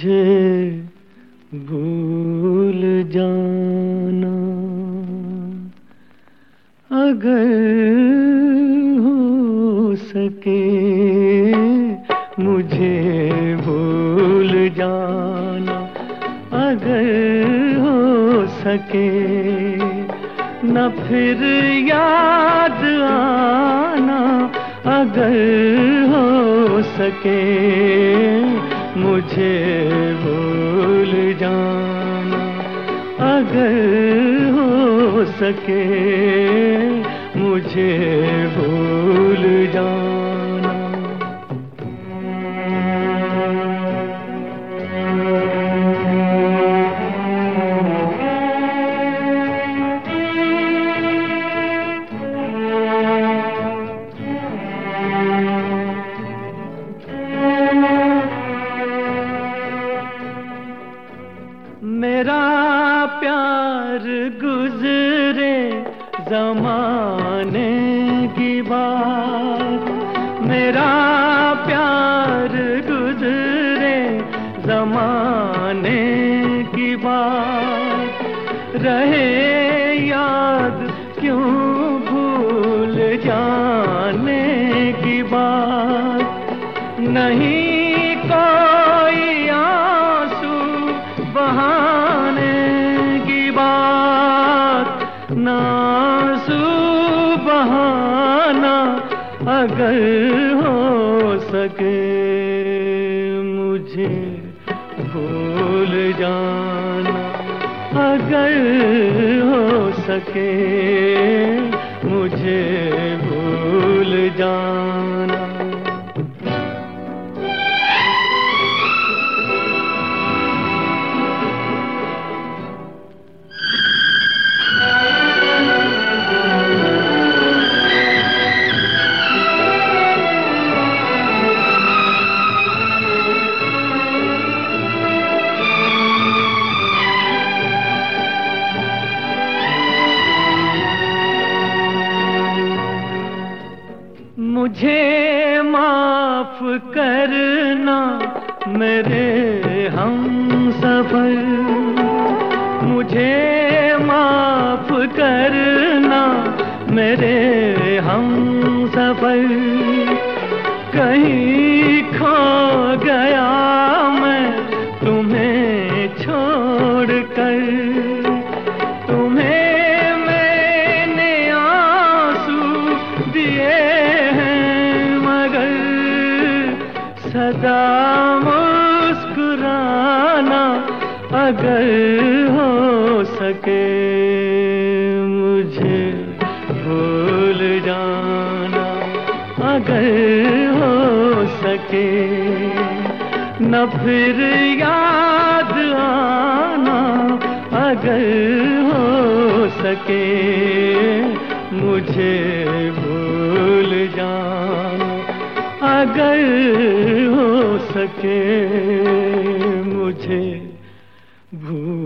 मुझे भूल जाना। अगर हो सके मुझे भूल जाना। अगर हो सके न फिर याद आना। अगर हो सके मुझे भूल जाना। अगर हो सके मुझे भूल जाना। जमाने की बात। मेरा प्यार गुजरे जमाने की बात। रहे याद क्यों भूल जाने की बात। नहीं अगर हो सके मुझे भूल जाना। अगर हो सके मुझे भूल जाना। मुझे माफ़ करना मेरे हम सफ़र। मुझे माफ़ करना मेरे हम सफ़र। सदा मुस्कुराना अगर हो सके मुझे भूल जाना, अगर हो सके। न फिर याद आना, अगर हो सके मुझे भूल जाना। अगर सके मुझे भूल